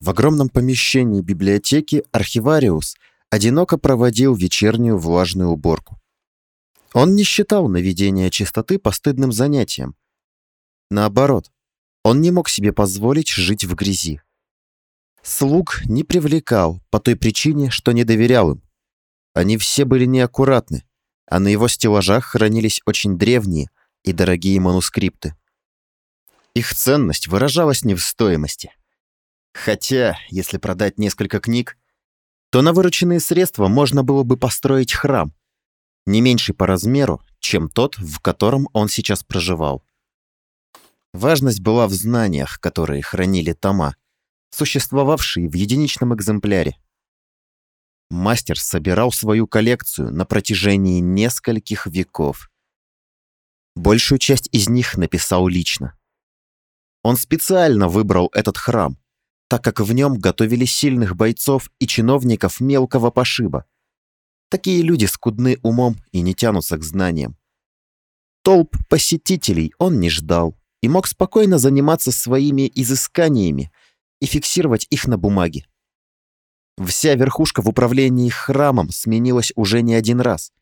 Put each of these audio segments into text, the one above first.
В огромном помещении библиотеки архивариус одиноко проводил вечернюю влажную уборку. Он не считал наведение чистоты постыдным занятием. Наоборот, он не мог себе позволить жить в грязи. Слуг не привлекал по той причине, что не доверял им. Они все были неаккуратны, а на его стеллажах хранились очень древние и дорогие манускрипты. Их ценность выражалась не в стоимости. Хотя, если продать несколько книг, то на вырученные средства можно было бы построить храм, не меньший по размеру, чем тот, в котором он сейчас проживал. Важность была в знаниях, которые хранили тома, существовавшие в единичном экземпляре. Мастер собирал свою коллекцию на протяжении нескольких веков. Большую часть из них написал лично. Он специально выбрал этот храм, так как в нем готовили сильных бойцов и чиновников мелкого пошиба. Такие люди скудны умом и не тянутся к знаниям. Толп посетителей он не ждал и мог спокойно заниматься своими изысканиями и фиксировать их на бумаге. Вся верхушка в управлении храмом сменилась уже не один раз,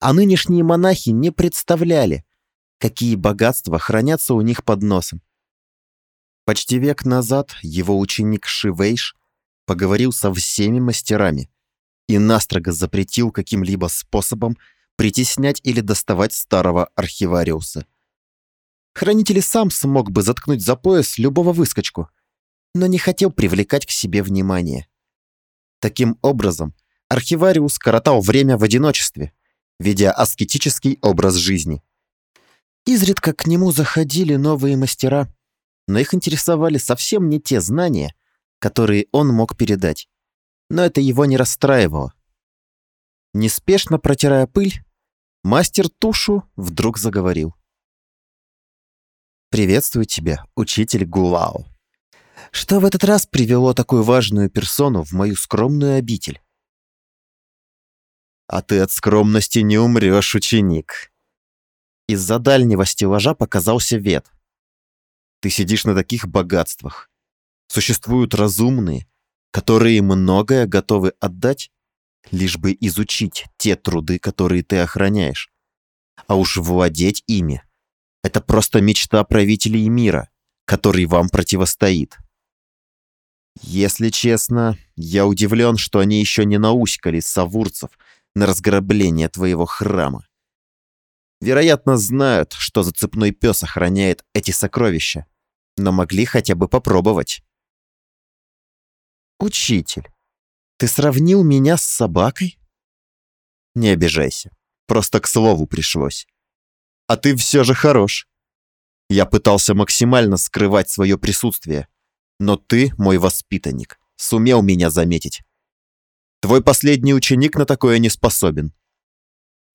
а нынешние монахи не представляли, какие богатства хранятся у них под носом. Почти век назад его ученик Шивейш поговорил со всеми мастерами и настрого запретил каким-либо способом притеснять или доставать старого архивариуса. Хранитель сам смог бы заткнуть за пояс любого выскочку, но не хотел привлекать к себе внимание. Таким образом, архивариус коротал время в одиночестве, ведя аскетический образ жизни. Изредка к нему заходили новые мастера – но их интересовали совсем не те знания, которые он мог передать. Но это его не расстраивало. Неспешно протирая пыль, мастер Тушу вдруг заговорил. «Приветствую тебя, учитель Гулао. Что в этот раз привело такую важную персону в мою скромную обитель?» «А ты от скромности не умрешь, ученик!» Из-за дальнего стеллажа показался Вет. Ты сидишь на таких богатствах. Существуют разумные, которые многое готовы отдать, лишь бы изучить те труды, которые ты охраняешь. А уж владеть ими — это просто мечта правителей мира, который вам противостоит. Если честно, я удивлен, что они еще не науськали савурцев на разграбление твоего храма. Вероятно, знают, что за цепной пес охраняет эти сокровища но могли хотя бы попробовать. «Учитель, ты сравнил меня с собакой?» «Не обижайся, просто к слову пришлось. А ты все же хорош. Я пытался максимально скрывать свое присутствие, но ты, мой воспитанник, сумел меня заметить. Твой последний ученик на такое не способен.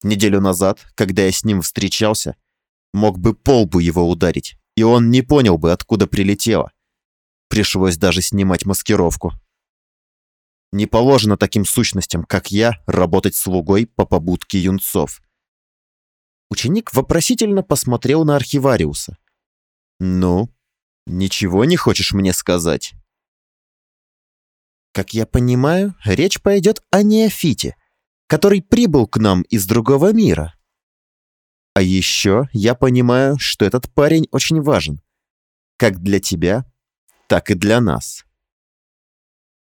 Неделю назад, когда я с ним встречался, мог бы полбу его ударить, и он не понял бы, откуда прилетело. Пришлось даже снимать маскировку. Не положено таким сущностям, как я, работать слугой по побудке юнцов. Ученик вопросительно посмотрел на архивариуса. «Ну, ничего не хочешь мне сказать?» «Как я понимаю, речь пойдет о неофите, который прибыл к нам из другого мира», а еще я понимаю, что этот парень очень важен. Как для тебя, так и для нас.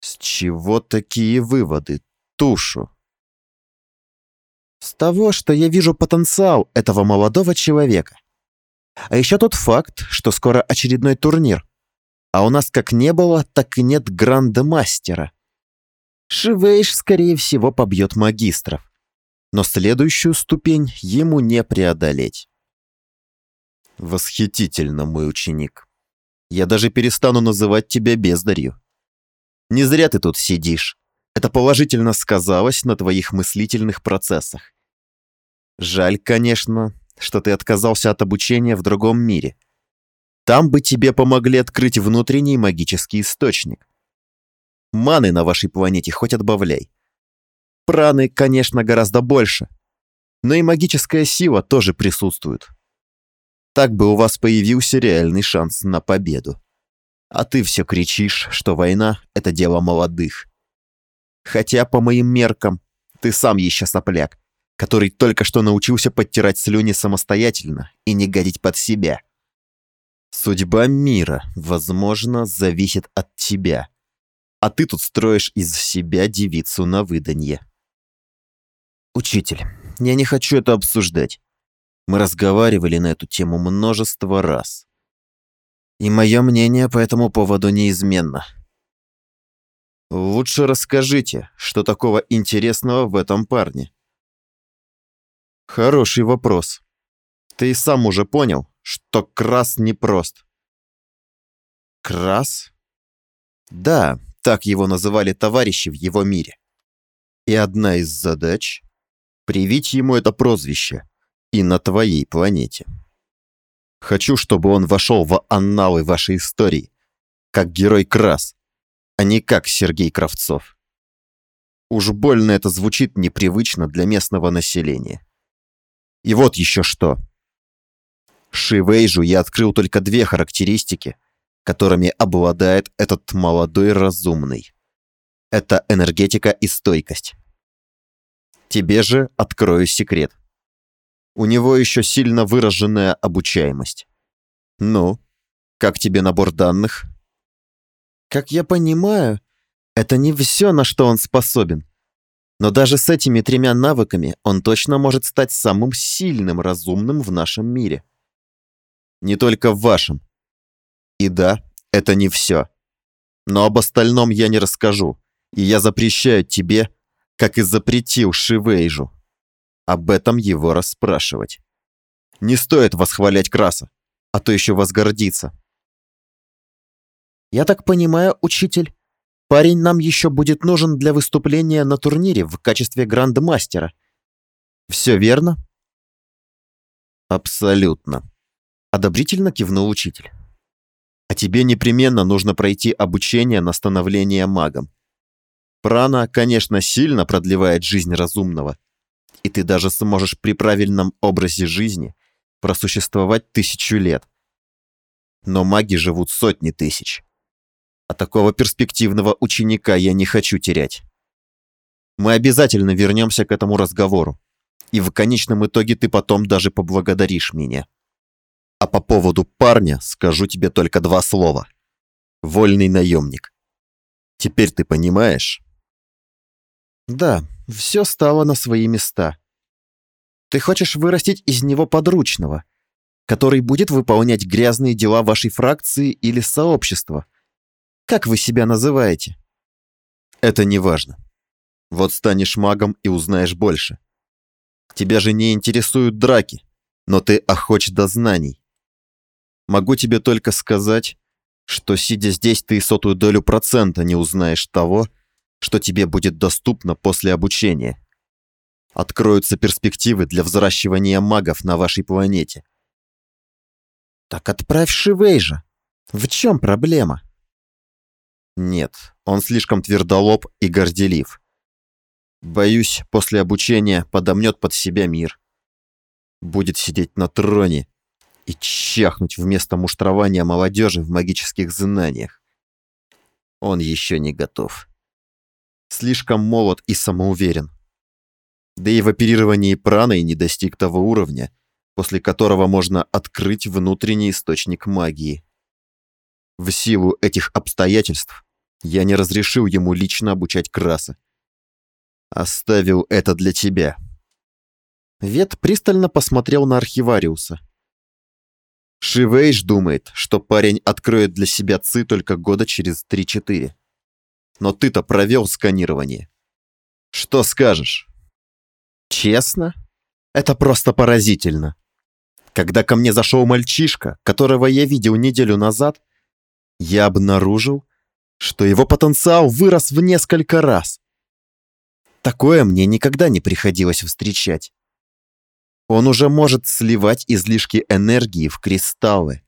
С чего такие выводы, Тушу? С того, что я вижу потенциал этого молодого человека. А еще тот факт, что скоро очередной турнир. А у нас как не было, так и нет гранда-мастера. Шивейш, скорее всего, побьет магистров но следующую ступень ему не преодолеть. Восхитительно, мой ученик. Я даже перестану называть тебя бездарью. Не зря ты тут сидишь. Это положительно сказалось на твоих мыслительных процессах. Жаль, конечно, что ты отказался от обучения в другом мире. Там бы тебе помогли открыть внутренний магический источник. Маны на вашей планете хоть отбавляй. Праны, конечно, гораздо больше, но и магическая сила тоже присутствует. Так бы у вас появился реальный шанс на победу. А ты все кричишь, что война — это дело молодых. Хотя, по моим меркам, ты сам еще сопляк, который только что научился подтирать слюни самостоятельно и не гадить под себя. Судьба мира, возможно, зависит от тебя. А ты тут строишь из себя девицу на выданье. Учитель, я не хочу это обсуждать. Мы разговаривали на эту тему множество раз. И мое мнение по этому поводу неизменно. Лучше расскажите, что такого интересного в этом парне. Хороший вопрос. Ты и сам уже понял, что Крас непрост. Крас? Да, так его называли товарищи в его мире. И одна из задач — привить ему это прозвище и на твоей планете. Хочу, чтобы он вошел в анналы вашей истории, как герой Крас, а не как Сергей Кравцов. Уж больно это звучит непривычно для местного населения. И вот еще что. Шивейжу я открыл только две характеристики, которыми обладает этот молодой разумный. Это энергетика и стойкость. Тебе же открою секрет. У него еще сильно выраженная обучаемость. Ну, как тебе набор данных? Как я понимаю, это не все, на что он способен. Но даже с этими тремя навыками он точно может стать самым сильным разумным в нашем мире. Не только в вашем. И да, это не все. Но об остальном я не расскажу, и я запрещаю тебе, как и запретил Шивейжу, об этом его расспрашивать. Не стоит восхвалять Краса, а то еще возгордиться. Я так понимаю, учитель, парень нам еще будет нужен для выступления на турнире в качестве грандмастера. Все верно? Абсолютно. Одобрительно кивнул учитель. А тебе непременно нужно пройти обучение на становление магом. Прана, конечно, сильно продлевает жизнь разумного, и ты даже сможешь при правильном образе жизни просуществовать тысячу лет. Но маги живут сотни тысяч. А такого перспективного ученика я не хочу терять. Мы обязательно вернемся к этому разговору, и в конечном итоге ты потом даже поблагодаришь меня. А по поводу парня скажу тебе только два слова. Вольный наемник. Теперь ты понимаешь? Да, все стало на свои места. Ты хочешь вырастить из него подручного, который будет выполнять грязные дела вашей фракции или сообщества. Как вы себя называете? Это не важно. Вот станешь магом и узнаешь больше. Тебя же не интересуют драки, но ты охоч до знаний. Могу тебе только сказать, что, сидя здесь, ты сотую долю процента не узнаешь того, что тебе будет доступно после обучения. Откроются перспективы для взращивания магов на вашей планете. Так отправь Шивейжа. В чем проблема? Нет, он слишком твердолоб и горделив. Боюсь, после обучения подомнет под себя мир. Будет сидеть на троне и чахнуть вместо муштрования молодежи в магических знаниях. Он еще не готов. Слишком молод и самоуверен. Да и в оперировании праной не достиг того уровня, после которого можно открыть внутренний источник магии. В силу этих обстоятельств я не разрешил ему лично обучать Краса. Оставил это для тебя. Вет пристально посмотрел на архивариуса. Шивейш думает, что парень откроет для себя ЦИ только года через 3-4. Но ты-то провел сканирование. Что скажешь? Честно? Это просто поразительно. Когда ко мне зашел мальчишка, которого я видел неделю назад, я обнаружил, что его потенциал вырос в несколько раз. Такое мне никогда не приходилось встречать. Он уже может сливать излишки энергии в кристаллы.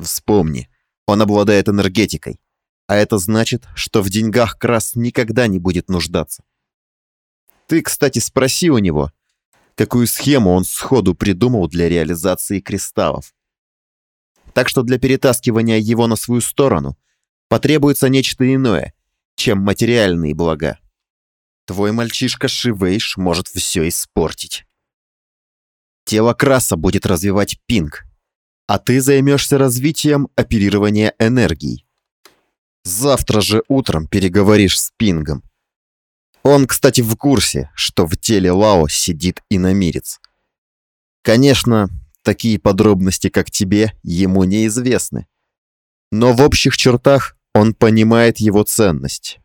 Вспомни, он обладает энергетикой, а это значит, что в деньгах Крас никогда не будет нуждаться. Ты, кстати, спроси у него, какую схему он сходу придумал для реализации кристаллов. Так что для перетаскивания его на свою сторону потребуется нечто иное, чем материальные блага. Твой мальчишка Шивейш может все испортить. Тело Краса будет развивать пинг, а ты займешься развитием оперирования энергией. Завтра же утром переговоришь с Пингом. Он, кстати, в курсе, что в теле Лао сидит иномирец. Конечно, такие подробности, как тебе, ему неизвестны. Но в общих чертах он понимает его ценность.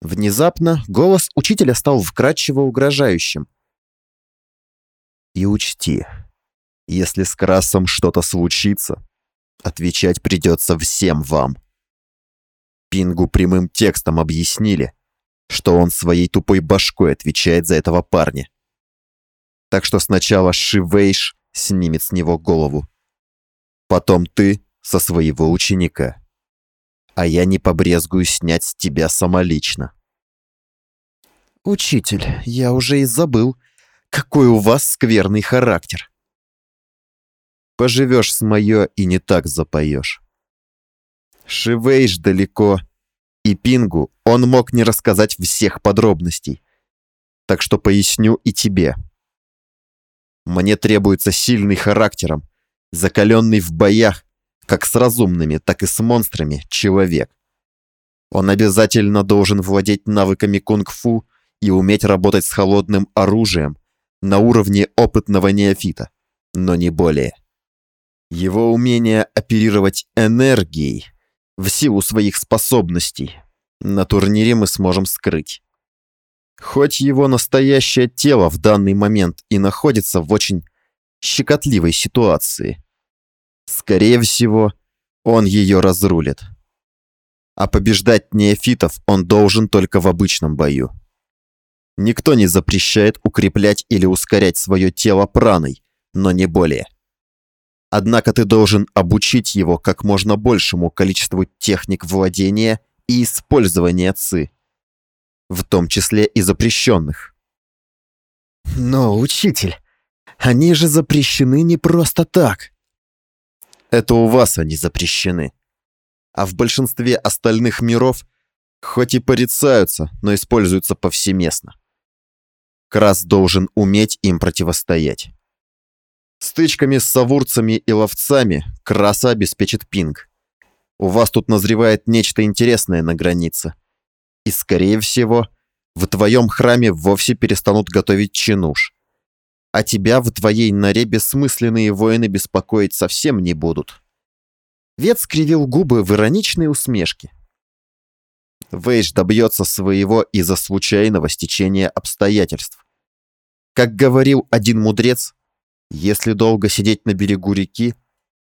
Внезапно голос учителя стал вкрадчиво угрожающим. «И учти, если с Красом что-то случится, отвечать придется всем вам». Пингу прямым текстом объяснили, что он своей тупой башкой отвечает за этого парня. Так что сначала Шивейш снимет с него голову. Потом ты со своего ученика а я не побрезгую снять с тебя самолично. Учитель, я уже и забыл, какой у вас скверный характер. Поживешь с моё и не так запоешь. Шивейш далеко, и Пингу он мог не рассказать всех подробностей. Так что поясню и тебе. Мне требуется сильный характером, закаленный в боях как с разумными, так и с монстрами, человек. Он обязательно должен владеть навыками кунг-фу и уметь работать с холодным оружием на уровне опытного неофита, но не более. Его умение оперировать энергией в силу своих способностей на турнире мы сможем скрыть. Хоть его настоящее тело в данный момент и находится в очень щекотливой ситуации – Скорее всего, он ее разрулит. А побеждать неофитов он должен только в обычном бою. Никто не запрещает укреплять или ускорять свое тело праной, но не более. Однако ты должен обучить его как можно большему количеству техник владения и использования ЦИ, в том числе и запрещенных. Но, учитель, они же запрещены не просто так. Это у вас они запрещены. А в большинстве остальных миров хоть и порицаются, но используются повсеместно. Крас должен уметь им противостоять. Стычками с савурцами и ловцами Краса обеспечит пинг. У вас тут назревает нечто интересное на границе. И, скорее всего, в твоем храме вовсе перестанут готовить чинуш а тебя в твоей норе бессмысленные воины беспокоить совсем не будут». Вет скривил губы в ироничной усмешке. Вейш добьется своего из-за случайного стечения обстоятельств. Как говорил один мудрец, если долго сидеть на берегу реки,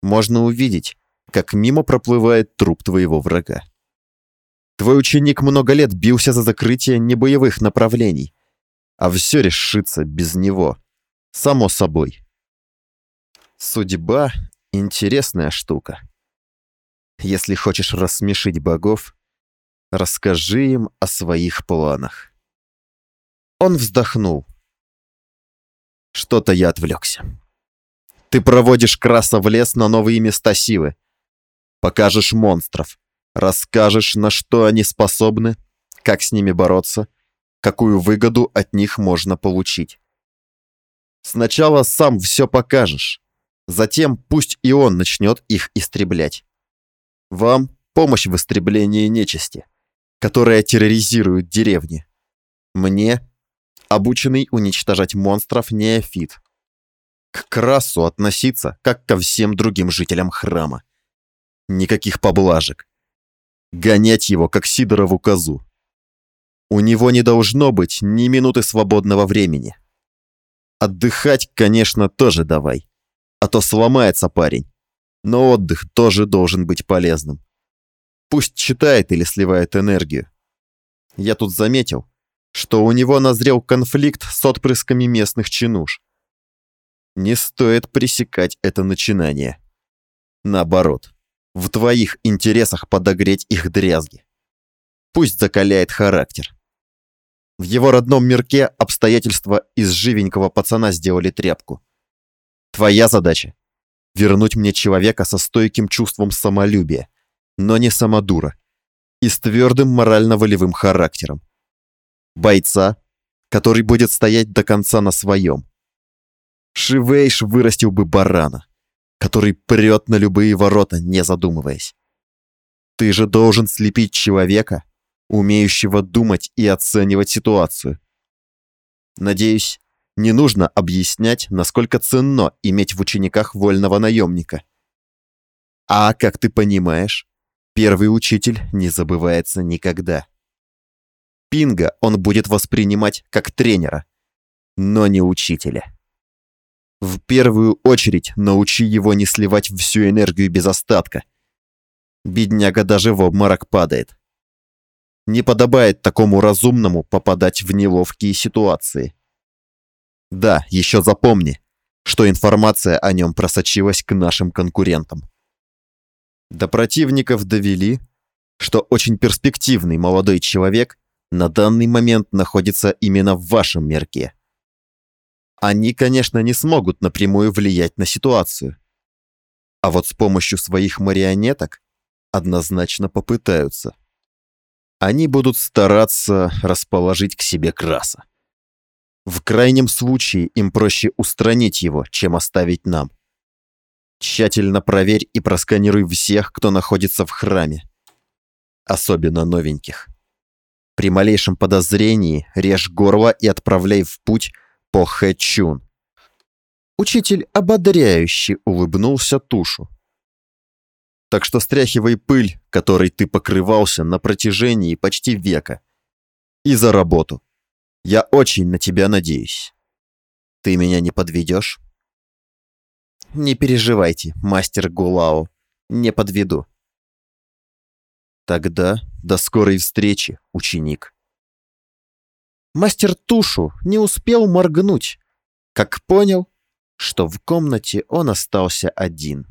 можно увидеть, как мимо проплывает труп твоего врага. Твой ученик много лет бился за закрытие небоевых направлений, а все решится без него. Само собой. Судьба — интересная штука. Если хочешь рассмешить богов, расскажи им о своих планах. Он вздохнул. Что-то я отвлекся. Ты проводишь Краса в лес на новые места силы. Покажешь монстров. Расскажешь, на что они способны, как с ними бороться, какую выгоду от них можно получить. Сначала сам все покажешь. Затем пусть и он начнет их истреблять. Вам помощь в истреблении нечисти, которая терроризирует деревни. Мне обученный уничтожать монстров неофит. К Красу относиться, как ко всем другим жителям храма. Никаких поблажек. Гонять его, как Сидорову козу. У него не должно быть ни минуты свободного времени. Отдыхать, конечно, тоже давай. А то сломается парень. Но отдых тоже должен быть полезным. Пусть читает или сливает энергию. Я тут заметил, что у него назрел конфликт с отпрысками местных чинуш. Не стоит пресекать это начинание. Наоборот, в твоих интересах подогреть их дрязги. Пусть закаляет характер. В его родном мирке обстоятельства из живенького пацана сделали тряпку. Твоя задача вернуть мне человека со стойким чувством самолюбия, но не самодура, и с твердым морально-волевым характером. Бойца, который будет стоять до конца на своем. Шивейш вырастил бы барана, который прет на любые ворота, не задумываясь. Ты же должен слепить человека, умеющего думать и оценивать ситуацию. Надеюсь, не нужно объяснять, насколько ценно иметь в учениках вольного наемника. А, как ты понимаешь, первый учитель не забывается никогда. Пинга он будет воспринимать как тренера, но не учителя. В первую очередь научи его не сливать всю энергию без остатка. Бедняга даже в обморок падает. Не подобает такому разумному попадать в неловкие ситуации. Да, еще запомни, что информация о нем просочилась к нашим конкурентам. До противников довели, что очень перспективный молодой человек на данный момент находится именно в вашем мерке. Они, конечно, не смогут напрямую влиять на ситуацию. А вот с помощью своих марионеток однозначно попытаются. Они будут стараться расположить к себе краса. В крайнем случае им проще устранить его, чем оставить нам. Тщательно проверь и просканируй всех, кто находится в храме. Особенно новеньких. При малейшем подозрении режь горло и отправляй в путь по Хэчун. Учитель ободряюще улыбнулся тушу. Так что стряхивай пыль, которой ты покрывался на протяжении почти века. И за работу. Я очень на тебя надеюсь. Ты меня не подведешь? Не переживайте, мастер Гулао. Не подведу. Тогда до скорой встречи, ученик. Мастер Тушу не успел моргнуть, как понял, что в комнате он остался один.